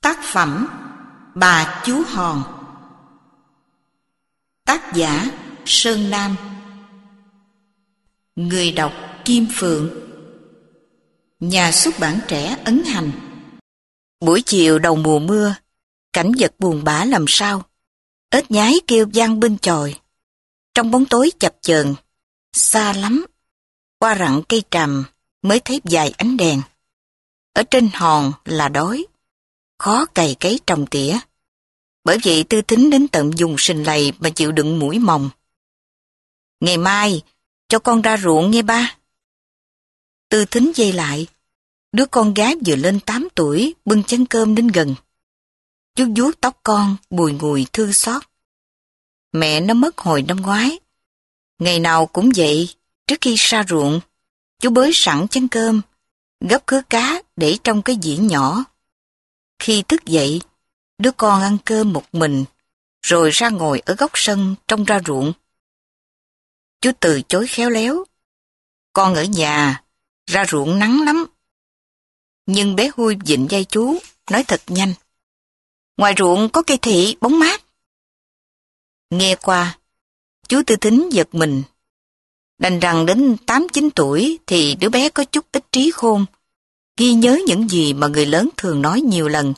Tác phẩm Bà Chú Hòn. Tác giả Sơn Nam. Người đọc Kim Phượng. Nhà xuất bản trẻ Ấn Hành. Buổi chiều đầu mùa mưa, Cảnh vật buồn bã làm sao? Ếch nhái kêu vang bên chòi. Trong bóng tối chập chờn, Xa lắm. Qua rặng cây tràm Mới thấy vài ánh đèn. Ở trên hòn là đói khó cày cấy trồng tỉa. Bởi vậy tư tính đến tận dùng sình lầy mà chịu đựng mũi mồng. Ngày mai, cho con ra ruộng nghe ba. Tư tính dây lại, đứa con gái vừa lên 8 tuổi bưng chén cơm đến gần. Chú vuốt tóc con, bùi ngùi thương xót. Mẹ nó mất hồi năm ngoái. Ngày nào cũng vậy, trước khi ra ruộng, chú bới sẵn chén cơm, gấp khứa cá để trong cái dĩa nhỏ khi thức dậy, đứa con ăn cơm một mình, rồi ra ngồi ở góc sân trông ra ruộng. Chú từ chối khéo léo. Con ở nhà, ra ruộng nắng lắm. Nhưng bé Hui dịnh dây chú, nói thật nhanh. Ngoài ruộng có cây thị bóng mát. Nghe qua, chú tư thính giật mình. Đành rằng đến 8-9 tuổi thì đứa bé có chút ít trí khôn, ghi nhớ những gì mà người lớn thường nói nhiều lần.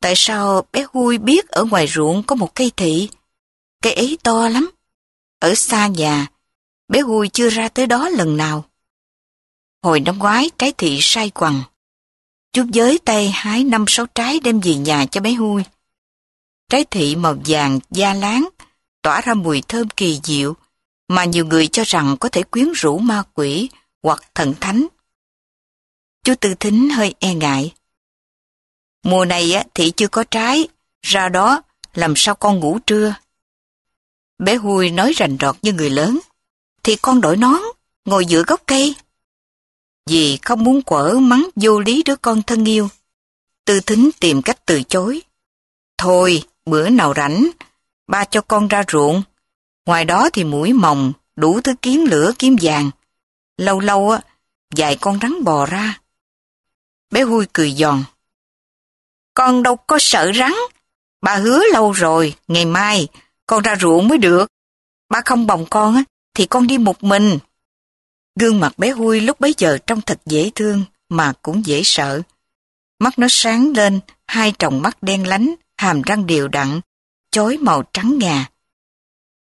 Tại sao bé Hui biết ở ngoài ruộng có một cây thị? Cây ấy to lắm. Ở xa nhà, bé Hui chưa ra tới đó lần nào. Hồi năm ngoái trái thị sai quằn. Chú giới tay hái năm sáu trái đem về nhà cho bé Hui. Trái thị màu vàng, da láng, tỏa ra mùi thơm kỳ diệu, mà nhiều người cho rằng có thể quyến rũ ma quỷ hoặc thần thánh. Chú Tư Thính hơi e ngại. Mùa này á, thì chưa có trái, ra đó làm sao con ngủ trưa. Bé Hui nói rành rọt như người lớn. Thì con đổi nón, ngồi giữa gốc cây. Vì không muốn quở mắng vô lý đứa con thân yêu. Tư Thính tìm cách từ chối. Thôi, bữa nào rảnh, ba cho con ra ruộng. Ngoài đó thì mũi mồng, đủ thứ kiếm lửa kiếm vàng. Lâu lâu á, vài con rắn bò ra. Bé Hui cười giòn. Con đâu có sợ rắn. Bà hứa lâu rồi, ngày mai, con ra ruộng mới được. Ba không bồng con á, thì con đi một mình. Gương mặt bé Hui lúc bấy giờ trông thật dễ thương, mà cũng dễ sợ. Mắt nó sáng lên, hai tròng mắt đen lánh, hàm răng đều đặn, chói màu trắng ngà.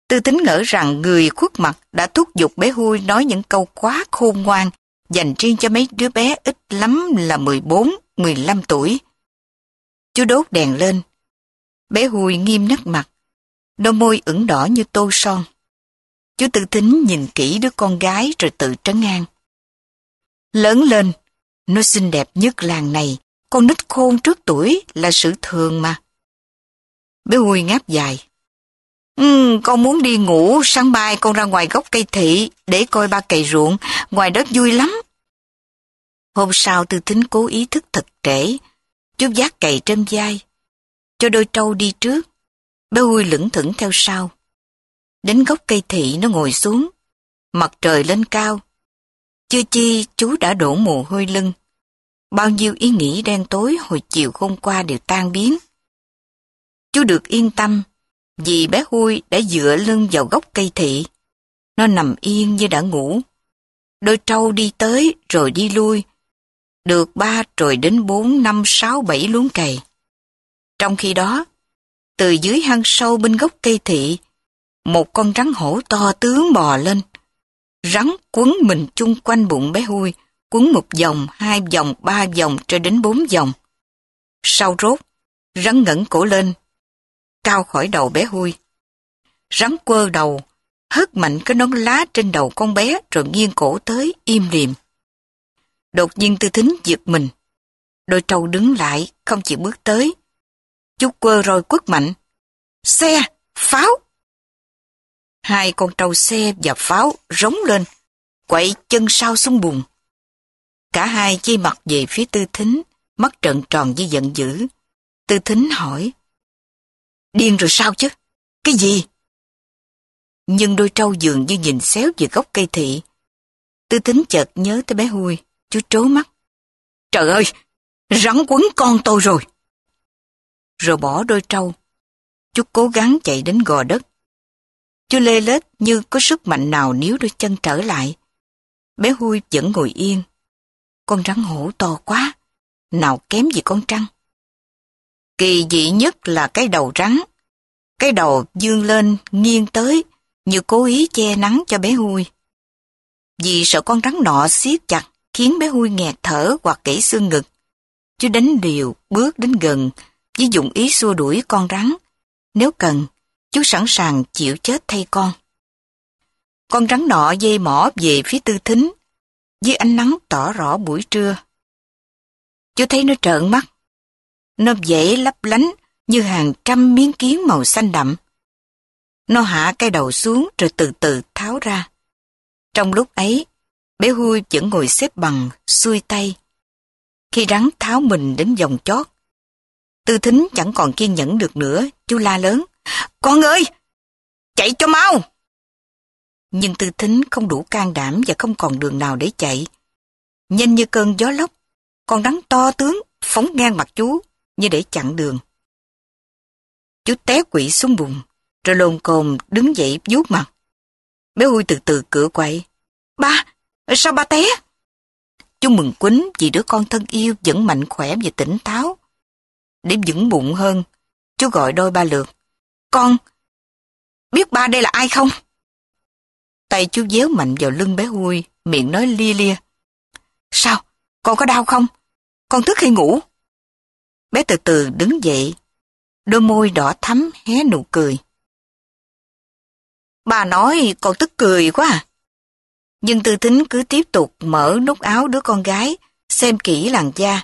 Tư tính ngỡ rằng người khuất mặt đã thúc giục bé Hui nói những câu quá khôn ngoan, dành riêng cho mấy đứa bé ít lắm là 14, 15 tuổi. Chú đốt đèn lên. Bé Hui nghiêm nét mặt, đôi môi ửng đỏ như tô son. Chú tự Thính nhìn kỹ đứa con gái rồi tự trấn an. Lớn lên, nó xinh đẹp nhất làng này, con nít khôn trước tuổi là sự thường mà. Bé Hui ngáp dài. Ừ, con muốn đi ngủ, sáng mai con ra ngoài gốc cây thị để coi ba cày ruộng, ngoài đất vui lắm. Hôm sau tư tính cố ý thức thật trễ, chú giác cày trên vai, cho đôi trâu đi trước, bé huy lững thững theo sau. Đến gốc cây thị nó ngồi xuống, mặt trời lên cao. Chưa chi chú đã đổ mồ hôi lưng. Bao nhiêu ý nghĩ đen tối hồi chiều hôm qua đều tan biến. Chú được yên tâm vì bé Hui đã dựa lưng vào gốc cây thị. Nó nằm yên như đã ngủ. Đôi trâu đi tới rồi đi lui, được ba rồi đến bốn năm sáu bảy luống cày. Trong khi đó, từ dưới hang sâu bên gốc cây thị, một con rắn hổ to tướng bò lên. Rắn quấn mình chung quanh bụng bé Hui, quấn một vòng, hai vòng, ba vòng cho đến bốn vòng. Sau rốt, rắn ngẩng cổ lên, cao khỏi đầu bé Hui. Rắn quơ đầu, hất mạnh cái nón lá trên đầu con bé rồi nghiêng cổ tới im liềm. Đột nhiên tư thính giật mình. Đôi trâu đứng lại, không chịu bước tới. Chú quơ rồi quất mạnh. Xe! Pháo! Hai con trâu xe và pháo rống lên, quậy chân sau xuống bùn. Cả hai chi mặt về phía tư thính, mắt trợn tròn với giận dữ. Tư thính hỏi. Điên rồi sao chứ? Cái gì? Nhưng đôi trâu dường như nhìn xéo về gốc cây thị. Tư tính chợt nhớ tới bé Huy, Chú trố mắt. Trời ơi, rắn quấn con tôi rồi. rồi bỏ đôi trâu. Chú cố gắng chạy đến gò đất. Chú lê lết như có sức mạnh nào níu đôi chân trở lại. Bé Huy vẫn ngồi yên. Con rắn hổ to quá, nào kém gì con trăng. Kỳ dị nhất là cái đầu rắn. Cái đầu dương lên, nghiêng tới, như cố ý che nắng cho bé Hui. Vì sợ con rắn nọ siết chặt, khiến bé Hui nghẹt thở hoặc gãy xương ngực. Chú đánh điều, bước đến gần, với dụng ý xua đuổi con rắn. Nếu cần, chú sẵn sàng chịu chết thay con. Con rắn nọ dây mỏ về phía tư thính, dưới ánh nắng tỏ rõ buổi trưa. Chú thấy nó trợn mắt. Nó dễ lấp lánh như hàng trăm miếng kiến màu xanh đậm. Nó hạ cái đầu xuống rồi từ từ tháo ra. Trong lúc ấy, bé Hui vẫn ngồi xếp bằng, xuôi tay. Khi rắn tháo mình đến vòng chót, tư thính chẳng còn kiên nhẫn được nữa, chú la lớn. Con ơi! Chạy cho mau! Nhưng tư thính không đủ can đảm và không còn đường nào để chạy. Nhanh như cơn gió lốc, con rắn to tướng phóng ngang mặt chú như để chặn đường. Chú té quỵ xuống bùn, rồi lồn cồn đứng dậy vuốt mặt. Bé Huy từ từ cửa quậy. Ba, sao ba té? Chú mừng quýnh vì đứa con thân yêu vẫn mạnh khỏe và tỉnh táo. Để vững bụng hơn, chú gọi đôi ba lượt. Con, biết ba đây là ai không? Tay chú déo mạnh vào lưng bé Huy, miệng nói lia lia. Sao? Con có đau không? Con thức hay ngủ? Bé từ từ đứng dậy, đôi môi đỏ thắm hé nụ cười. Bà nói con tức cười quá à. Nhưng tư tính cứ tiếp tục mở nút áo đứa con gái, xem kỹ làn da.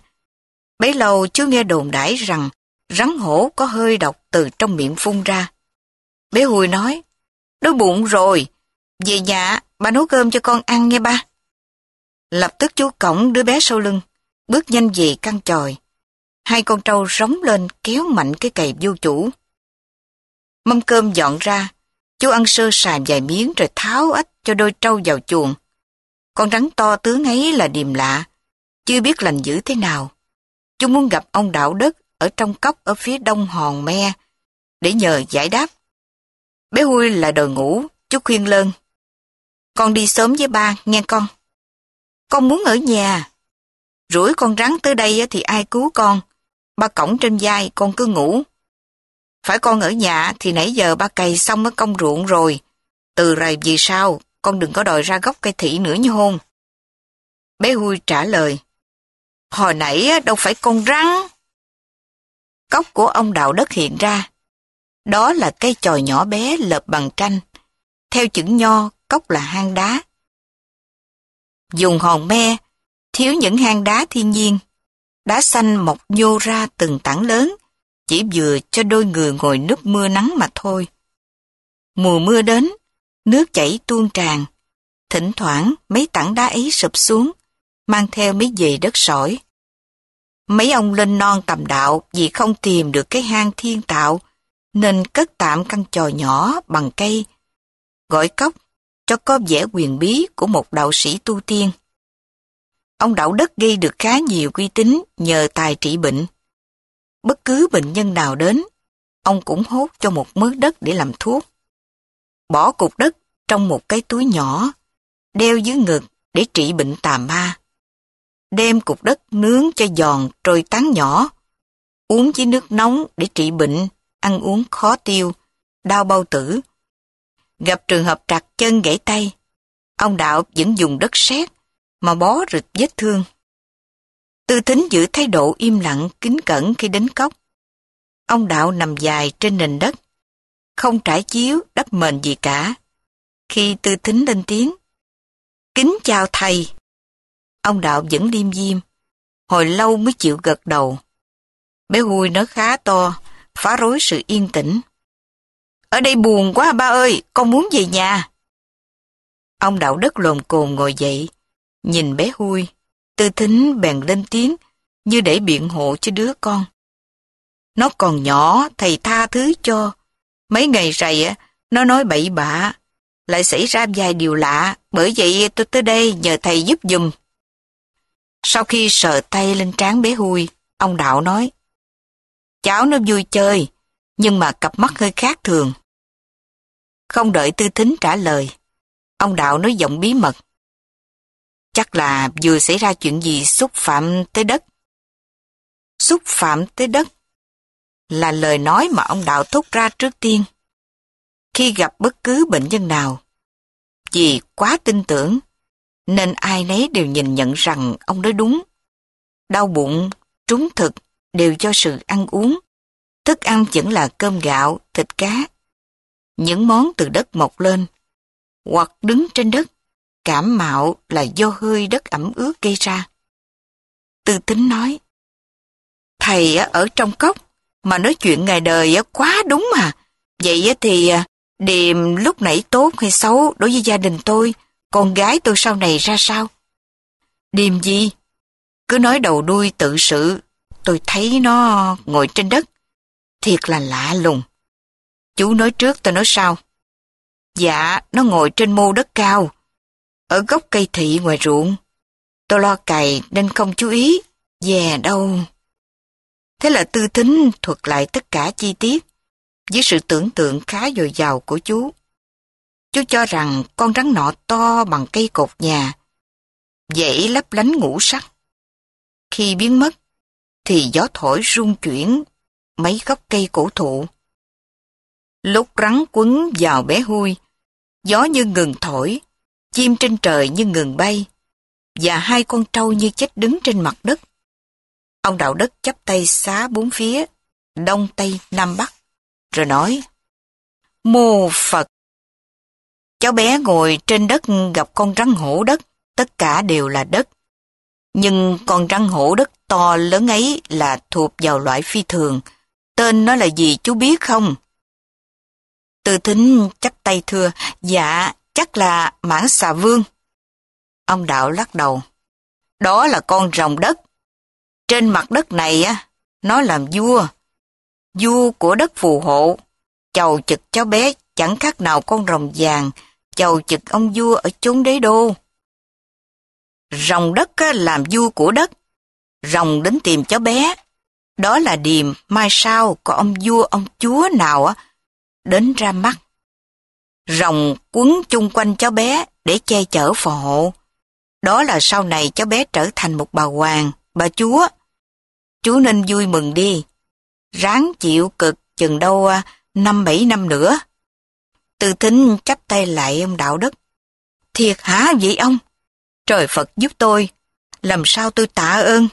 Bấy lâu chú nghe đồn đãi rằng rắn hổ có hơi độc từ trong miệng phun ra. Bé Hùi nói, đói bụng rồi, về nhà bà nấu cơm cho con ăn nghe ba. Lập tức chú cổng đứa bé sau lưng, bước nhanh về căn tròi. Hai con trâu rống lên kéo mạnh cái cày vô chủ. Mâm cơm dọn ra, chú ăn sơ sài vài miếng rồi tháo ếch cho đôi trâu vào chuồng. Con rắn to tướng ấy là điềm lạ, chưa biết lành dữ thế nào. Chú muốn gặp ông đạo đất ở trong cốc ở phía đông hòn me để nhờ giải đáp. Bé Hui là đòi ngủ, chú khuyên lơn. Con đi sớm với ba, nghe con. Con muốn ở nhà. Rủi con rắn tới đây thì ai cứu con. Ba cổng trên vai con cứ ngủ. Phải con ở nhà thì nãy giờ ba cày xong mới công ruộng rồi. Từ rày vì sao, con đừng có đòi ra gốc cây thị nữa như hôn. Bé Hui trả lời. Hồi nãy đâu phải con rắn. Cốc của ông đạo đất hiện ra. Đó là cây chòi nhỏ bé lợp bằng tranh. Theo chữ nho, cốc là hang đá. Dùng hòn me, thiếu những hang đá thiên nhiên. Đá xanh mọc nhô ra từng tảng lớn, chỉ vừa cho đôi người ngồi núp mưa nắng mà thôi. Mùa mưa đến, nước chảy tuôn tràn. Thỉnh thoảng mấy tảng đá ấy sụp xuống, mang theo mấy dề đất sỏi. Mấy ông lên non tầm đạo vì không tìm được cái hang thiên tạo, nên cất tạm căn trò nhỏ bằng cây, gọi cốc cho có vẻ quyền bí của một đạo sĩ tu tiên. Ông đạo đất gây được khá nhiều uy tín nhờ tài trị bệnh. Bất cứ bệnh nhân nào đến, ông cũng hốt cho một mớ đất để làm thuốc. Bỏ cục đất trong một cái túi nhỏ, đeo dưới ngực để trị bệnh tà ma. Đem cục đất nướng cho giòn rồi tán nhỏ, uống với nước nóng để trị bệnh, ăn uống khó tiêu, đau bao tử. Gặp trường hợp trặc chân gãy tay, ông Đạo vẫn dùng đất sét mà bó rịch vết thương. Tư Thính giữ thái độ im lặng, kính cẩn khi đến cốc. Ông Đạo nằm dài trên nền đất, không trải chiếu, đắp mền gì cả. Khi tư thính lên tiếng, Kính chào thầy. Ông Đạo vẫn liêm diêm, hồi lâu mới chịu gật đầu. Bé Hui nó khá to, phá rối sự yên tĩnh. Ở đây buồn quá ba ơi, con muốn về nhà. Ông Đạo đất lồn cồn ngồi dậy, nhìn bé Hui, tư thính bèn lên tiếng, như để biện hộ cho đứa con. Nó còn nhỏ, thầy tha thứ cho. Mấy ngày rày nó nói bậy bạ, lại xảy ra vài điều lạ, bởi vậy tôi tới đây nhờ thầy giúp dùm. Sau khi sờ tay lên trán bé Hui, ông Đạo nói, Cháu nó vui chơi, nhưng mà cặp mắt hơi khác thường. Không đợi tư thính trả lời, ông Đạo nói giọng bí mật. Chắc là vừa xảy ra chuyện gì xúc phạm tới đất. Xúc phạm tới đất là lời nói mà ông Đạo thốt ra trước tiên. Khi gặp bất cứ bệnh nhân nào, vì quá tin tưởng, nên ai nấy đều nhìn nhận rằng ông nói đúng. Đau bụng, trúng thực đều do sự ăn uống. Thức ăn vẫn là cơm gạo, thịt cá. Những món từ đất mọc lên, hoặc đứng trên đất, cảm mạo là do hơi đất ẩm ướt gây ra. Tư tính nói, Thầy ở trong cốc, mà nói chuyện ngày đời quá đúng mà. Vậy thì à, điềm lúc nãy tốt hay xấu đối với gia đình tôi, con gái tôi sau này ra sao? Điềm gì? Cứ nói đầu đuôi tự sự, tôi thấy nó ngồi trên đất. Thiệt là lạ lùng. Chú nói trước tôi nói sau. Dạ, nó ngồi trên mô đất cao, ở gốc cây thị ngoài ruộng. Tôi lo cày nên không chú ý, dè đâu. Thế là tư thính thuật lại tất cả chi tiết, với sự tưởng tượng khá dồi dào của chú. Chú cho rằng con rắn nọ to bằng cây cột nhà, dãy lấp lánh ngũ sắc. Khi biến mất, thì gió thổi rung chuyển mấy gốc cây cổ thụ. Lúc rắn quấn vào bé hui, gió như ngừng thổi, chim trên trời như ngừng bay, và hai con trâu như chết đứng trên mặt đất. Ông đạo đất chắp tay xá bốn phía, đông tây nam bắc, rồi nói, Mô Phật! Cháu bé ngồi trên đất gặp con rắn hổ đất, tất cả đều là đất. Nhưng con rắn hổ đất to lớn ấy là thuộc vào loại phi thường. Tên nó là gì chú biết không? Từ thính chắp tay thưa, dạ, chắc là mãn xà vương. Ông đạo lắc đầu. Đó là con rồng đất. Trên mặt đất này á, nó làm vua. Vua của đất phù hộ. Chầu chực cháu bé chẳng khác nào con rồng vàng, chầu chực ông vua ở chốn đế đô. Rồng đất á, làm vua của đất. Rồng đến tìm cháu bé. Đó là điềm mai sau có ông vua ông chúa nào á đến ra mắt. Rồng quấn chung quanh cháu bé để che chở phò hộ. Đó là sau này cháu bé trở thành một bà hoàng, bà chúa. Chú nên vui mừng đi. Ráng chịu cực chừng đâu à, năm bảy năm nữa. Từ thính chắp tay lại ông đạo đức. Thiệt hả vậy ông? Trời Phật giúp tôi. Làm sao tôi tạ ơn?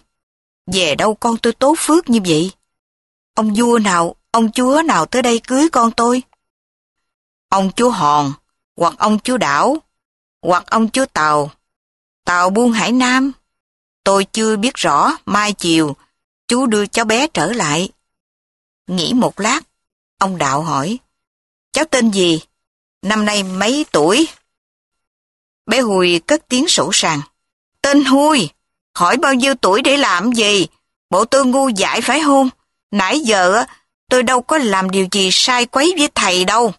Về đâu con tôi tốt phước như vậy? Ông vua nào, ông chúa nào tới đây cưới con tôi? Ông chúa Hòn, hoặc ông chúa Đảo, hoặc ông chúa Tàu. Tàu buôn Hải Nam. Tôi chưa biết rõ, mai chiều, chú đưa cháu bé trở lại. Nghĩ một lát, ông Đạo hỏi, cháu tên gì? Năm nay mấy tuổi? Bé Hùi cất tiếng sổ sàng. Tên Hùi, hỏi bao nhiêu tuổi để làm gì? Bộ tôi ngu dại phải không? Nãy giờ tôi đâu có làm điều gì sai quấy với thầy đâu.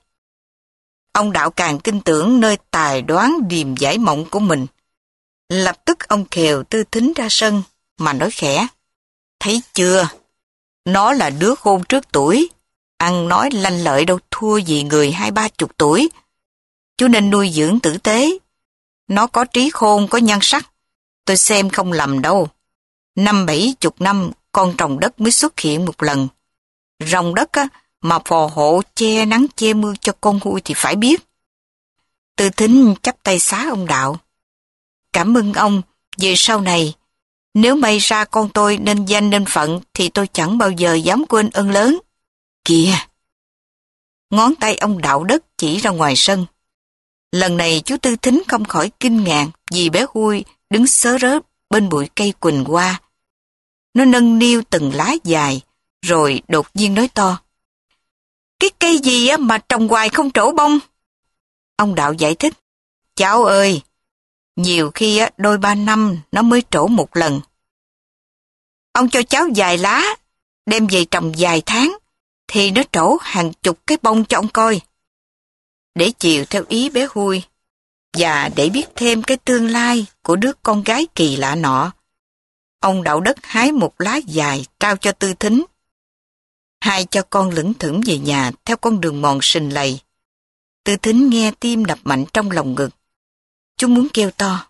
Ông đạo càng tin tưởng nơi tài đoán điềm giải mộng của mình. Lập tức ông khều tư thính ra sân, mà nói khẽ. Thấy chưa? Nó là đứa khôn trước tuổi. Ăn nói lanh lợi đâu thua gì người hai ba chục tuổi. Chú nên nuôi dưỡng tử tế. Nó có trí khôn, có nhan sắc. Tôi xem không lầm đâu. Năm bảy chục năm, con trồng đất mới xuất hiện một lần. Rồng đất á, mà phò hộ che nắng che mưa cho con hui thì phải biết. Tư thính chắp tay xá ông đạo. Cảm ơn ông, về sau này, nếu may ra con tôi nên danh nên phận thì tôi chẳng bao giờ dám quên ơn lớn. Kìa! Ngón tay ông đạo đất chỉ ra ngoài sân. Lần này chú Tư Thính không khỏi kinh ngạc vì bé Hui đứng sớ rớt bên bụi cây quỳnh hoa. Nó nâng niu từng lá dài, rồi đột nhiên nói to. Cái cây gì mà trồng hoài không trổ bông? Ông Đạo giải thích. Cháu ơi, nhiều khi đôi ba năm nó mới trổ một lần. Ông cho cháu vài lá, đem về trồng vài tháng, thì nó trổ hàng chục cái bông cho ông coi. Để chiều theo ý bé Hui, và để biết thêm cái tương lai của đứa con gái kỳ lạ nọ. Ông đạo đất hái một lá dài trao cho tư thính. Hai cho con lững thững về nhà theo con đường mòn sình lầy. Tư thính nghe tim đập mạnh trong lòng ngực. Chúng muốn kêu to.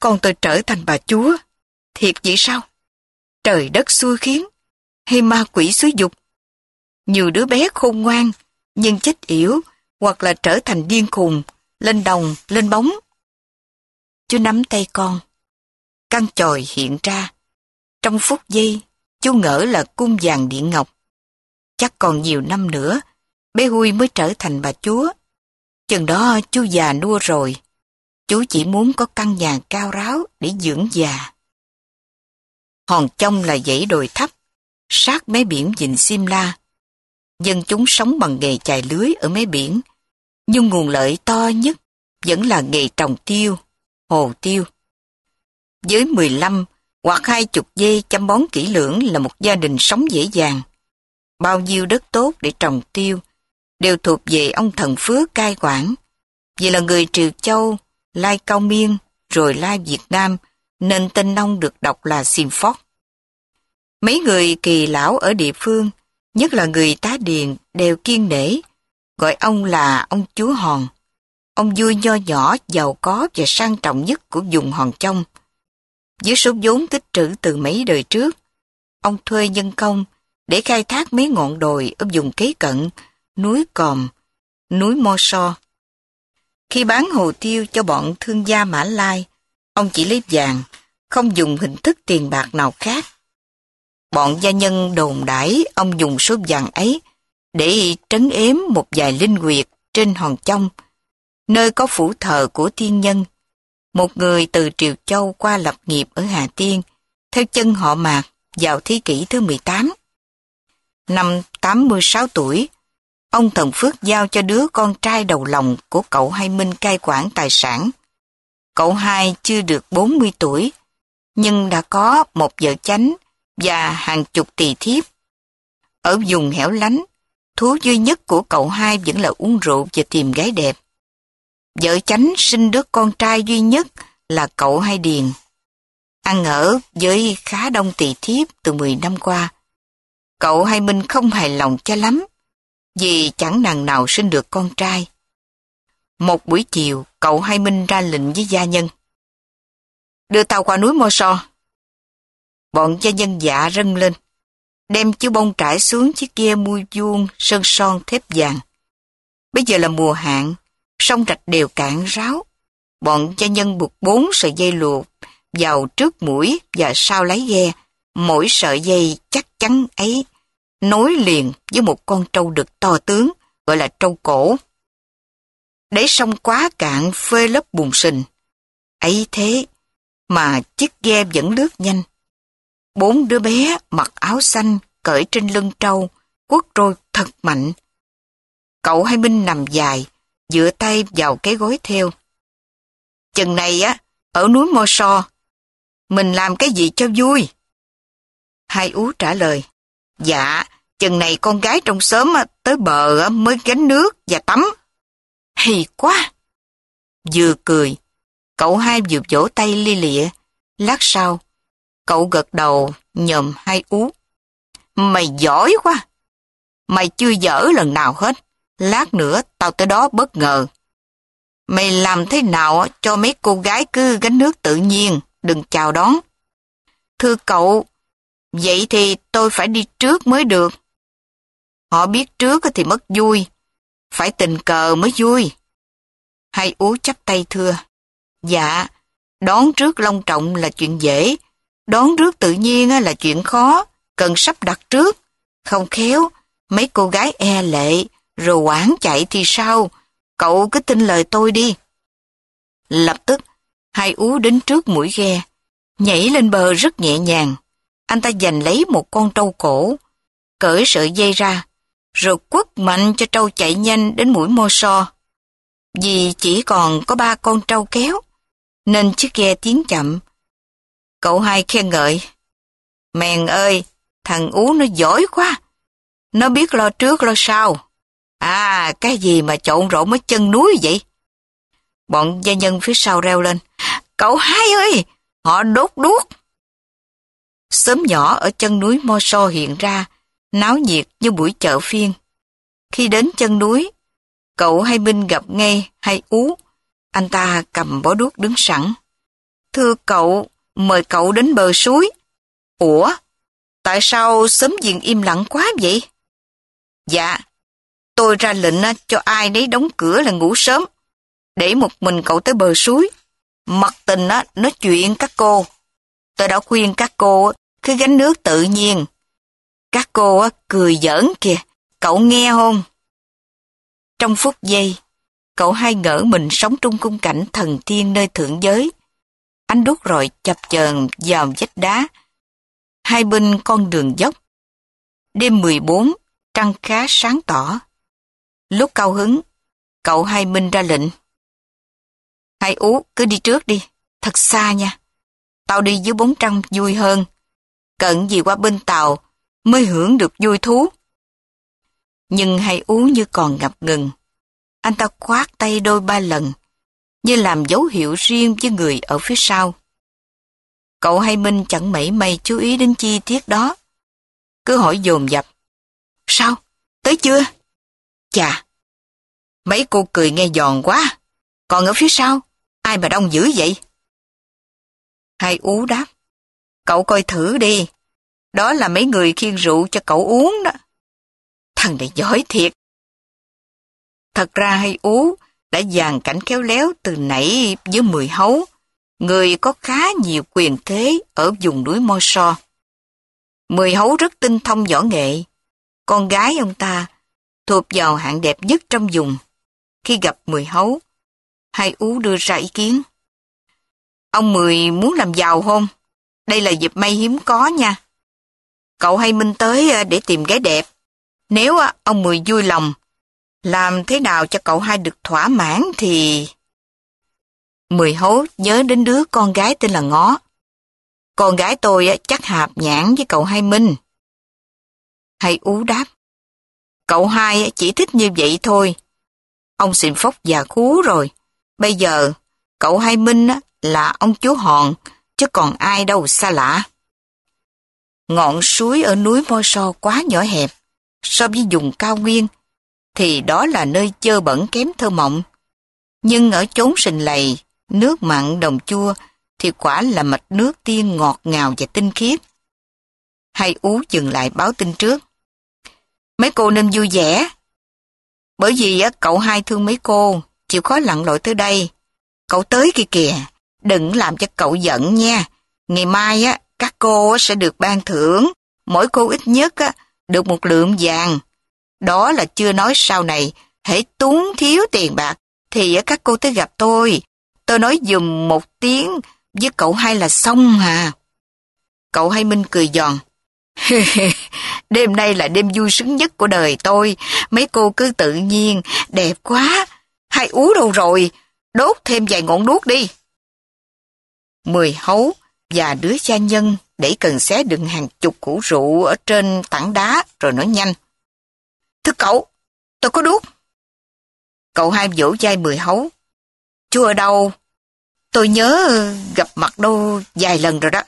Con tôi trở thành bà chúa. Thiệt vậy sao? Trời đất xui khiến. Hay ma quỷ xúi dục. Nhiều đứa bé khôn ngoan, nhưng chết yểu, hoặc là trở thành điên khùng, lên đồng, lên bóng. Chú nắm tay con. Căn chòi hiện ra. Trong phút giây, chú ngỡ là cung vàng điện ngọc. Chắc còn nhiều năm nữa, bé Huy mới trở thành bà chúa. Chừng đó chú già nua rồi. Chú chỉ muốn có căn nhà cao ráo để dưỡng già. Hòn Trong là dãy đồi thấp, sát mé biển Vịnh Simla. Dân chúng sống bằng nghề chài lưới ở mé biển, nhưng nguồn lợi to nhất vẫn là nghề trồng tiêu, hồ tiêu. Với 15 hoặc 20 dây chăm bón kỹ lưỡng là một gia đình sống dễ dàng. Bao nhiêu đất tốt để trồng tiêu đều thuộc về ông thần phước cai quản. Vì là người Triều Châu, Lai Cao Miên, rồi Lai Việt Nam, nên tên nông được đọc là Sim Phóc. Mấy người kỳ lão ở địa phương, nhất là người tá điền, đều kiên nể, gọi ông là ông chúa Hòn. Ông vui nho nhỏ, giàu có và sang trọng nhất của vùng Hòn Trong. Với số vốn tích trữ từ mấy đời trước, ông thuê nhân công để khai thác mấy ngọn đồi ở vùng kế cận, núi Còm, núi Mo So. Khi bán hồ tiêu cho bọn thương gia Mã Lai, ông chỉ lấy vàng, không dùng hình thức tiền bạc nào khác. Bọn gia nhân đồn đãi ông dùng số vàng ấy để trấn ếm một vài linh quyệt trên hòn trong, nơi có phủ thờ của tiên nhân. Một người từ Triều Châu qua lập nghiệp ở Hà Tiên, theo chân họ Mạc vào thế kỷ thứ 18. Năm 86 tuổi, ông Thần Phước giao cho đứa con trai đầu lòng của cậu Hai Minh cai quản tài sản. Cậu hai chưa được 40 tuổi, nhưng đã có một vợ chánh và hàng chục tỳ thiếp. Ở vùng hẻo lánh, thú duy nhất của cậu hai vẫn là uống rượu và tìm gái đẹp. Vợ chánh sinh đứa con trai duy nhất là cậu hai Điền. Ăn ở với khá đông tỳ thiếp từ 10 năm qua. Cậu hai Minh không hài lòng cho lắm, vì chẳng nàng nào sinh được con trai. Một buổi chiều, cậu hai Minh ra lệnh với gia nhân. Đưa tàu qua núi Mô So. Bọn gia nhân dạ rân lên, đem chú bông trải xuống chiếc ghe mua vuông sơn son thép vàng. Bây giờ là mùa hạn, sông rạch đều cạn ráo. Bọn gia nhân buộc bốn sợi dây luộc vào trước mũi và sau lái ghe. Mỗi sợi dây chắc chắn ấy nối liền với một con trâu đực to tướng gọi là trâu cổ. Đấy sông quá cạn phê lớp bùn sình. ấy thế mà chiếc ghe vẫn lướt nhanh. Bốn đứa bé mặc áo xanh cởi trên lưng trâu, quất trôi thật mạnh. Cậu hai Minh nằm dài, dựa tay vào cái gối theo. Chừng này á, ở núi Mô So, mình làm cái gì cho vui? Hai ú trả lời, dạ, chừng này con gái trong xóm tới bờ mới gánh nước và tắm. Hay quá! Vừa cười, cậu hai vừa vỗ tay li lịa, lát sau, cậu gật đầu nhầm hai ú. Mày giỏi quá! Mày chưa dở lần nào hết, lát nữa tao tới đó bất ngờ. Mày làm thế nào cho mấy cô gái cứ gánh nước tự nhiên, đừng chào đón. Thưa cậu, vậy thì tôi phải đi trước mới được. Họ biết trước thì mất vui, phải tình cờ mới vui. Hai ú chắp tay thưa. Dạ, đón trước long trọng là chuyện dễ, đón trước tự nhiên là chuyện khó, cần sắp đặt trước. Không khéo, mấy cô gái e lệ, rồi quảng chạy thì sao? Cậu cứ tin lời tôi đi. Lập tức, hai ú đến trước mũi ghe, nhảy lên bờ rất nhẹ nhàng. Anh ta giành lấy một con trâu cổ, cởi sợi dây ra, rồi quất mạnh cho trâu chạy nhanh đến mũi mô so. Vì chỉ còn có ba con trâu kéo, nên chiếc ghe tiến chậm. Cậu hai khen ngợi. Mèn ơi, thằng Ú nó giỏi quá. Nó biết lo trước lo sau. À, cái gì mà trộn rộn mấy chân núi vậy? Bọn gia nhân phía sau reo lên. Cậu hai ơi, họ đốt đuốc. Sớm nhỏ ở chân núi Mo So hiện ra, náo nhiệt như buổi chợ phiên. Khi đến chân núi, cậu hay binh gặp ngay hay ú. Anh ta cầm bó đuốc đứng sẵn. Thưa cậu, mời cậu đến bờ suối. Ủa, tại sao sớm diện im lặng quá vậy? Dạ, tôi ra lệnh cho ai đấy đóng cửa là ngủ sớm, để một mình cậu tới bờ suối. Mặt tình á, nói chuyện các cô. Tôi đã khuyên các cô cứ gánh nước tự nhiên. Các cô á, cười giỡn kìa, cậu nghe không? Trong phút giây, cậu hai ngỡ mình sống trong cung cảnh thần tiên nơi thượng giới. Ánh đút rồi chập chờn vào vách đá. Hai bên con đường dốc. Đêm 14, trăng khá sáng tỏ. Lúc cao hứng, cậu hai minh ra lệnh. Hai ú, cứ đi trước đi, thật xa nha. Tao đi dưới bóng trăng vui hơn. Cận gì qua bên tàu mới hưởng được vui thú. Nhưng hay uống như còn ngập ngừng. Anh ta khoát tay đôi ba lần, như làm dấu hiệu riêng với người ở phía sau. Cậu hay Minh chẳng mảy may chú ý đến chi tiết đó. Cứ hỏi dồn dập. Sao? Tới chưa? Chà! Mấy cô cười nghe giòn quá. Còn ở phía sau, ai mà đông dữ vậy? Hai ú đáp. Cậu coi thử đi. Đó là mấy người khiêng rượu cho cậu uống đó. Thằng này giỏi thiệt. Thật ra hay ú đã dàn cảnh khéo léo từ nãy với mười hấu. Người có khá nhiều quyền thế ở vùng núi Mo So. Mười hấu rất tinh thông võ nghệ. Con gái ông ta thuộc vào hạng đẹp nhất trong vùng. Khi gặp mười hấu, hai ú đưa ra ý kiến. Ông Mười muốn làm giàu không? Đây là dịp may hiếm có nha. Cậu hay Minh tới ờ, để tìm gái đẹp. Nếu ờ, ông Mười vui lòng, làm thế nào cho cậu hai được thỏa mãn thì... Mười hấu nhớ đến đứa con gái tên là Ngó. Con gái tôi ờ, chắc hạp nhãn với cậu hai Minh. Hay ú đáp. Cậu hai chỉ thích như vậy thôi. Ông xịn phốc già khú rồi. Bây giờ, cậu hai Minh là ông chú Hòn, chứ còn ai đâu xa lạ. Ngọn suối ở núi Mo So quá nhỏ hẹp, so với vùng cao nguyên, thì đó là nơi chơ bẩn kém thơ mộng. Nhưng ở chốn sình lầy, nước mặn đồng chua, thì quả là mạch nước tiên ngọt ngào và tinh khiết. Hay ú dừng lại báo tin trước. Mấy cô nên vui vẻ. Bởi vì cậu hai thương mấy cô, chịu khó lặn lội tới đây. Cậu tới kia kìa, đừng làm cho cậu giận nha. Ngày mai á, các cô sẽ được ban thưởng, mỗi cô ít nhất á, được một lượng vàng. Đó là chưa nói sau này, hãy túng thiếu tiền bạc, thì các cô tới gặp tôi. Tôi nói dùm một tiếng với cậu hai là xong hà. Cậu hai Minh cười giòn. đêm nay là đêm vui sướng nhất của đời tôi. Mấy cô cứ tự nhiên, đẹp quá. Hai ú đâu rồi? Đốt thêm vài ngọn đuốc đi. Mười hấu và đứa cha nhân để cần xé đựng hàng chục củ rượu ở trên tảng đá rồi nói nhanh. Thưa cậu, tôi có đuốc. Cậu hai vỗ vai mười hấu. Chú ở đâu? Tôi nhớ gặp mặt đâu vài lần rồi đó.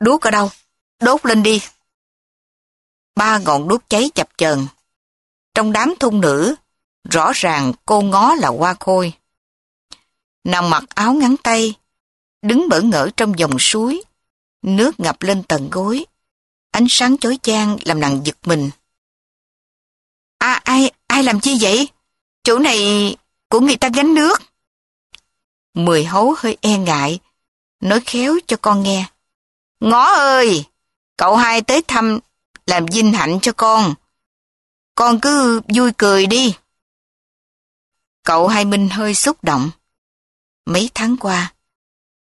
Đuốc ở đâu? Đốt lên đi. Ba ngọn đuốc cháy chập chờn. Trong đám thôn nữ, rõ ràng cô ngó là hoa khôi. Nàng mặc áo ngắn tay, đứng bỡ ngỡ trong dòng suối, nước ngập lên tận gối. Ánh sáng chói chang làm nàng giật mình. À, ai, ai làm chi vậy? Chỗ này của người ta gánh nước. Mười hấu hơi e ngại, nói khéo cho con nghe. Ngó ơi, cậu hai tới thăm làm vinh hạnh cho con. Con cứ vui cười đi. Cậu hai Minh hơi xúc động. Mấy tháng qua,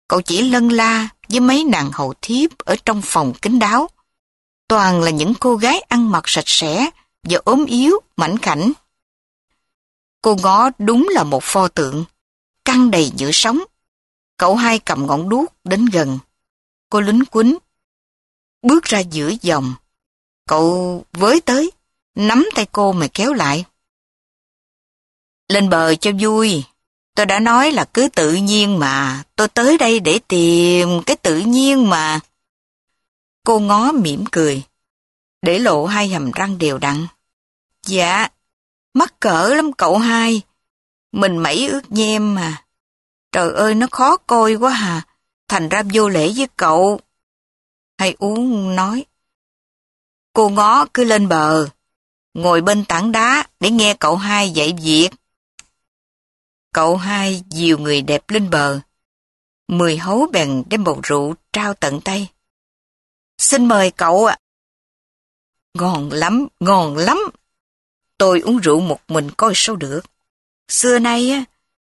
cậu chỉ lân la với mấy nàng hầu thiếp ở trong phòng kính đáo. Toàn là những cô gái ăn mặc sạch sẽ và ốm yếu, mảnh khảnh. Cô ngó đúng là một pho tượng, căng đầy nhựa sống. Cậu hai cầm ngọn đuốc đến gần. Cô lính quýnh, bước ra giữa dòng. Cậu với tới, nắm tay cô mà kéo lại. Lên bờ cho vui, tôi đã nói là cứ tự nhiên mà, tôi tới đây để tìm cái tự nhiên mà. Cô ngó mỉm cười. để lộ hai hàm răng đều đặn. Dạ, mắc cỡ lắm cậu hai. Mình mẩy ướt nhem mà. Trời ơi, nó khó coi quá hà. Thành ra vô lễ với cậu. Hay uống nói. Cô ngó cứ lên bờ. Ngồi bên tảng đá để nghe cậu hai dạy việc. Cậu hai dìu người đẹp lên bờ. Mười hấu bèn đem bầu rượu trao tận tay. Xin mời cậu ạ. Ngon lắm, ngon lắm. Tôi uống rượu một mình coi sao được. Xưa nay á,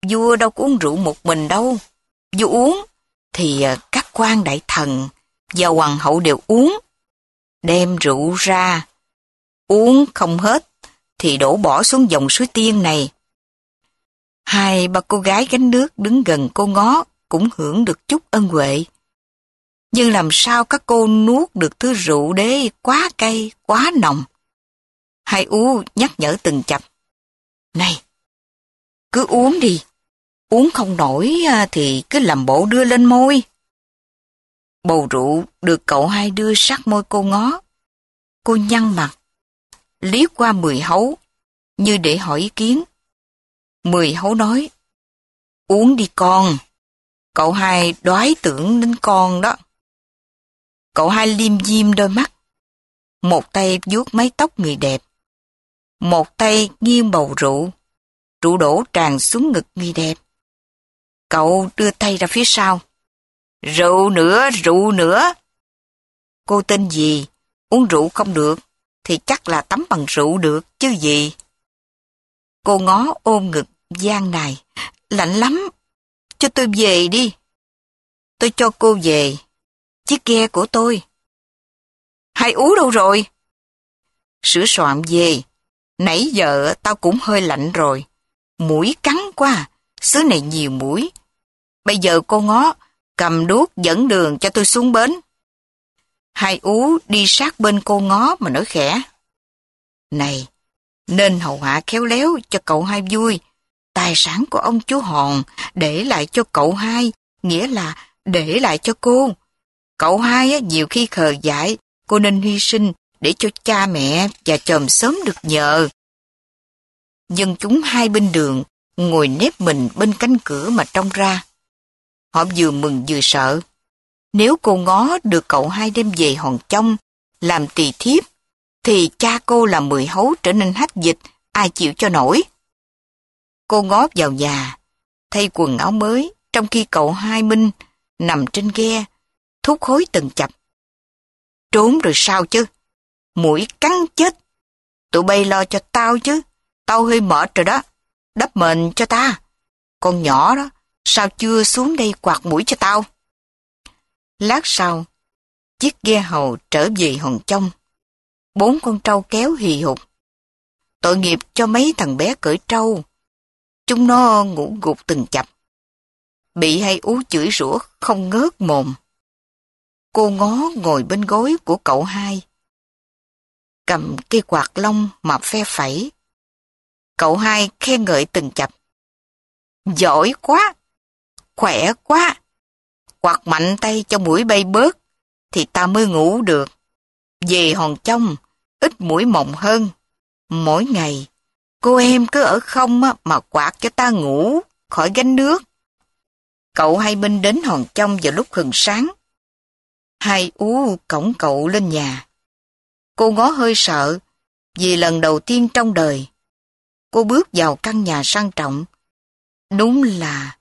vua đâu có uống rượu một mình đâu. Vua uống thì à, các quan đại thần và hoàng hậu đều uống. Đem rượu ra, uống không hết thì đổ bỏ xuống dòng suối tiên này. Hai ba cô gái gánh nước đứng gần cô ngó cũng hưởng được chút ân huệ. Nhưng làm sao các cô nuốt được thứ rượu đế quá cay, quá nồng. Hai ú nhắc nhở từng chập. Này, cứ uống đi. Uống không nổi à, thì cứ làm bộ đưa lên môi. Bầu rượu được cậu hai đưa sát môi cô ngó. Cô nhăn mặt, liếc qua mười hấu, như để hỏi ý kiến. Mười hấu nói, uống đi con. Cậu hai đoái tưởng đến con đó. Cậu hai liêm diêm đôi mắt. Một tay vuốt mái tóc người đẹp. Một tay nghiêng bầu rượu. Rượu đổ tràn xuống ngực người đẹp. Cậu đưa tay ra phía sau. Rượu nữa, rượu nữa. Cô tên gì? Uống rượu không được, thì chắc là tắm bằng rượu được chứ gì. Cô ngó ôm ngực gian này. Lạnh lắm. Cho tôi về đi. Tôi cho cô về. Chiếc ghe của tôi. Hai ú đâu rồi? Sửa soạn về. Nãy giờ tao cũng hơi lạnh rồi. Mũi cắn quá. Xứ này nhiều mũi. Bây giờ cô ngó, cầm đuốc dẫn đường cho tôi xuống bến. Hai ú đi sát bên cô ngó mà nói khẽ. Này, nên hầu hạ khéo léo cho cậu hai vui. Tài sản của ông chú Hòn để lại cho cậu hai, nghĩa là để lại cho cô. Cậu hai nhiều khi khờ dại, cô nên hy sinh để cho cha mẹ và chồng sớm được nhờ. Dân chúng hai bên đường ngồi nếp mình bên cánh cửa mà trông ra. Họ vừa mừng vừa sợ. Nếu cô ngó được cậu hai đem về hòn trong, làm tỳ thiếp, thì cha cô là mười hấu trở nên hách dịch, ai chịu cho nổi. Cô ngó vào nhà, thay quần áo mới, trong khi cậu hai Minh nằm trên ghe, thúc khối từng chập. Trốn rồi sao chứ? Mũi cắn chết. Tụi bay lo cho tao chứ. Tao hơi mệt rồi đó. Đắp mền cho ta. Con nhỏ đó, sao chưa xuống đây quạt mũi cho tao? Lát sau, chiếc ghe hầu trở về hòn trong. Bốn con trâu kéo hì hục. Tội nghiệp cho mấy thằng bé cởi trâu. Chúng nó ngủ gục từng chập. Bị hay ú chửi rủa không ngớt mồm. Cô ngó ngồi bên gối của cậu hai. Cầm cây quạt lông mà phe phẩy. Cậu hai khen ngợi từng chập. Giỏi quá! Khỏe quá! Quạt mạnh tay cho mũi bay bớt, thì ta mới ngủ được. Về hòn trong, ít mũi mộng hơn. Mỗi ngày, cô em cứ ở không mà quạt cho ta ngủ, khỏi gánh nước. Cậu hai Minh đến hòn trong vào lúc hừng sáng. Hai ú cổng cậu lên nhà. Cô ngó hơi sợ, vì lần đầu tiên trong đời. Cô bước vào căn nhà sang trọng. Đúng là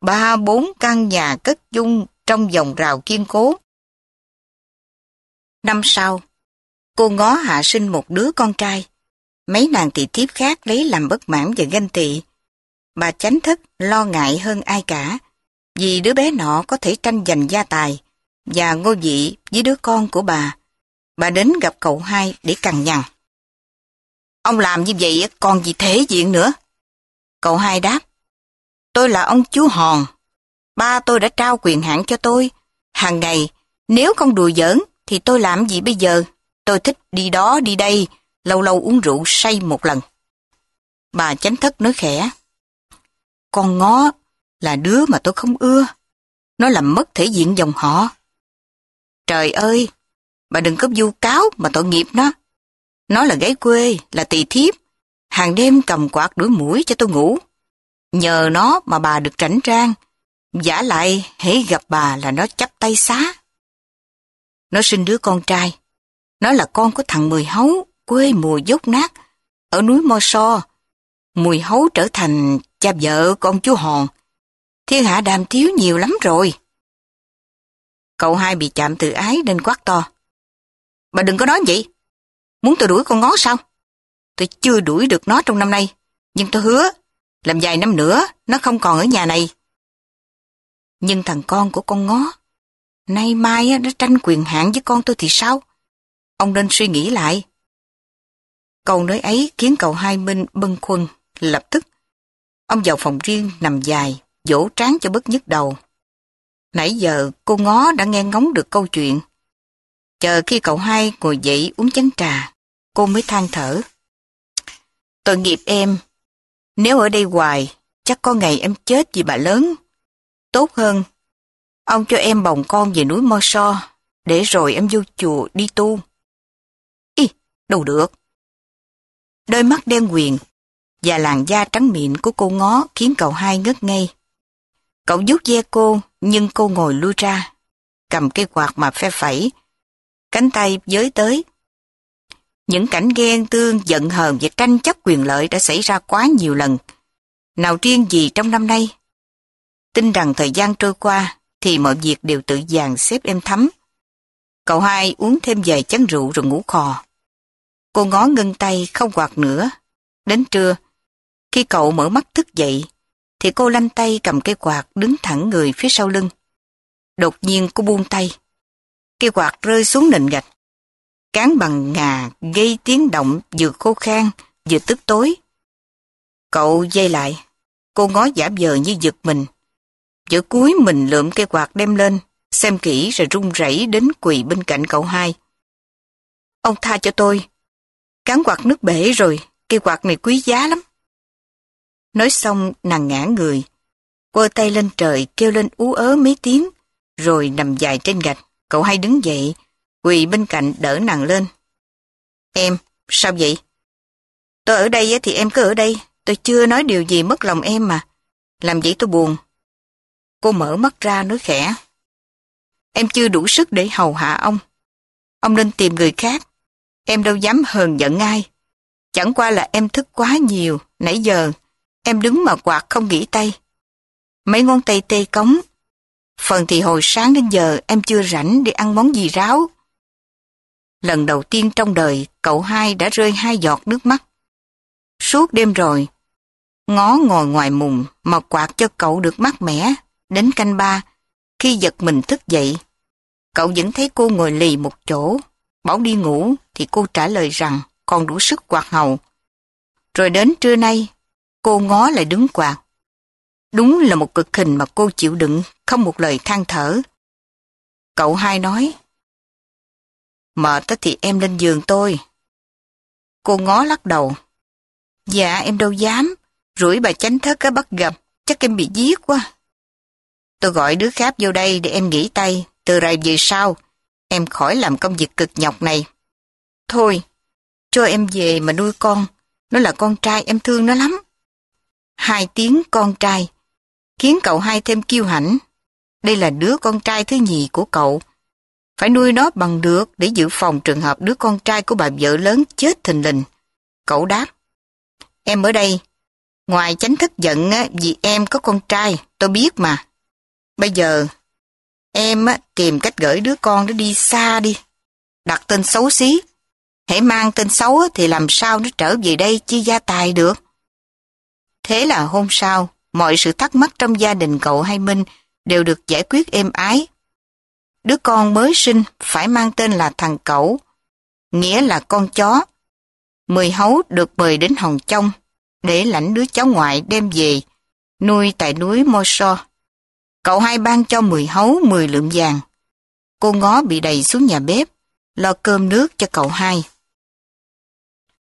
ba bốn căn nhà cất dung trong vòng rào kiên cố. Năm sau, cô ngó hạ sinh một đứa con trai. Mấy nàng tỷ thiếp khác lấy làm bất mãn và ganh tị. Bà chánh thức lo ngại hơn ai cả, vì đứa bé nọ có thể tranh giành gia tài và ngôi vị với đứa con của bà. Bà đến gặp cậu hai để cằn nhằn. Ông làm như vậy còn gì thế diện nữa? Cậu hai đáp. Tôi là ông chú Hòn. Ba tôi đã trao quyền hạn cho tôi. Hàng ngày, nếu không đùa giỡn, thì tôi làm gì bây giờ? Tôi thích đi đó đi đây, lâu lâu uống rượu say một lần. Bà chánh thất nói khẽ. Con ngó là đứa mà tôi không ưa. Nó làm mất thể diện dòng họ. Trời ơi, Bà đừng có vu cáo mà tội nghiệp nó. Nó là gái quê, là tỳ thiếp. Hàng đêm cầm quạt đuổi mũi cho tôi ngủ. Nhờ nó mà bà được rảnh rang. Giả lại, hễ gặp bà là nó chắp tay xá. Nó sinh đứa con trai. Nó là con của thằng Mười Hấu, quê mùa dốc nát, ở núi Mo So. Mùi Hấu trở thành cha vợ con chú Hòn. Thiên hạ đàm thiếu nhiều lắm rồi. Cậu hai bị chạm từ ái nên quát to. Bà đừng có nói vậy. Muốn tôi đuổi con ngó sao? Tôi chưa đuổi được nó trong năm nay. Nhưng tôi hứa, làm vài năm nữa, nó không còn ở nhà này. Nhưng thằng con của con ngó, nay mai nó tranh quyền hạn với con tôi thì sao? Ông nên suy nghĩ lại. Câu nói ấy khiến cậu hai Minh bâng khuâng, lập tức. Ông vào phòng riêng nằm dài, vỗ trán cho bất nhức đầu. Nãy giờ cô ngó đã nghe ngóng được câu chuyện. Chờ khi cậu hai ngồi dậy uống chén trà, cô mới than thở. Tội nghiệp em, nếu ở đây hoài, chắc có ngày em chết vì bà lớn. Tốt hơn, ông cho em bồng con về núi Mo So, để rồi em vô chùa đi tu. Ý, đâu được. Đôi mắt đen quyền và làn da trắng mịn của cô ngó khiến cậu hai ngất ngây. Cậu vuốt ve cô, nhưng cô ngồi lui ra, cầm cây quạt mà phe phẩy, cánh tay giới tới. Những cảnh ghen tương, giận hờn và tranh chấp quyền lợi đã xảy ra quá nhiều lần. Nào riêng gì trong năm nay. Tin rằng thời gian trôi qua thì mọi việc đều tự dàn xếp êm thấm. Cậu hai uống thêm vài chén rượu rồi ngủ khò. Cô ngó ngưng tay không quạt nữa. Đến trưa, khi cậu mở mắt thức dậy, thì cô lanh tay cầm cây quạt đứng thẳng người phía sau lưng. Đột nhiên cô buông tay. Cây quạt rơi xuống nền gạch. Cán bằng ngà gây tiếng động vừa khô khan vừa tức tối. Cậu dây lại. Cô ngó giả vờ như giật mình. Giữa cuối mình lượm cây quạt đem lên, xem kỹ rồi run rẩy đến quỳ bên cạnh cậu hai. Ông tha cho tôi. Cán quạt nước bể rồi, cây quạt này quý giá lắm. Nói xong nàng ngã người, quơ tay lên trời kêu lên ú ớ mấy tiếng, rồi nằm dài trên gạch. Cậu hai đứng dậy, quỳ bên cạnh đỡ nàng lên. Em, sao vậy? Tôi ở đây thì em cứ ở đây, tôi chưa nói điều gì mất lòng em mà. Làm vậy tôi buồn. Cô mở mắt ra nói khẽ. Em chưa đủ sức để hầu hạ ông. Ông nên tìm người khác. Em đâu dám hờn giận ai. Chẳng qua là em thức quá nhiều, nãy giờ Em đứng mà quạt không nghỉ tay. Mấy ngón tay tê cống. Phần thì hồi sáng đến giờ em chưa rảnh để ăn món gì ráo. Lần đầu tiên trong đời, cậu hai đã rơi hai giọt nước mắt. Suốt đêm rồi, ngó ngồi ngoài mùng mà quạt cho cậu được mát mẻ. Đến canh ba, khi giật mình thức dậy, cậu vẫn thấy cô ngồi lì một chỗ. Bảo đi ngủ thì cô trả lời rằng còn đủ sức quạt hầu. Rồi đến trưa nay, cô ngó lại đứng quạt. Đúng là một cực hình mà cô chịu đựng, không một lời than thở. Cậu hai nói, Mệt thì em lên giường tôi. Cô ngó lắc đầu. Dạ em đâu dám, rủi bà chánh thất á bắt gặp, chắc em bị giết quá. Tôi gọi đứa khác vô đây để em nghỉ tay, từ rày về sau, em khỏi làm công việc cực nhọc này. Thôi, cho em về mà nuôi con, nó là con trai em thương nó lắm hai tiếng con trai, khiến cậu hai thêm kiêu hãnh. Đây là đứa con trai thứ nhì của cậu. Phải nuôi nó bằng được để dự phòng trường hợp đứa con trai của bà vợ lớn chết thình lình. Cậu đáp, em ở đây, ngoài tránh thất giận vì em có con trai, tôi biết mà. Bây giờ, em tìm cách gửi đứa con đó đi xa đi. Đặt tên xấu xí. Hãy mang tên xấu thì làm sao nó trở về đây chia gia tài được. Thế là hôm sau, mọi sự thắc mắc trong gia đình cậu hai Minh đều được giải quyết êm ái. Đứa con mới sinh phải mang tên là thằng cẩu, nghĩa là con chó. Mười hấu được mời đến Hồng Chông để lãnh đứa cháu ngoại đem về, nuôi tại núi Mô So. Cậu hai ban cho mười hấu mười lượng vàng. Cô ngó bị đầy xuống nhà bếp, lo cơm nước cho cậu hai.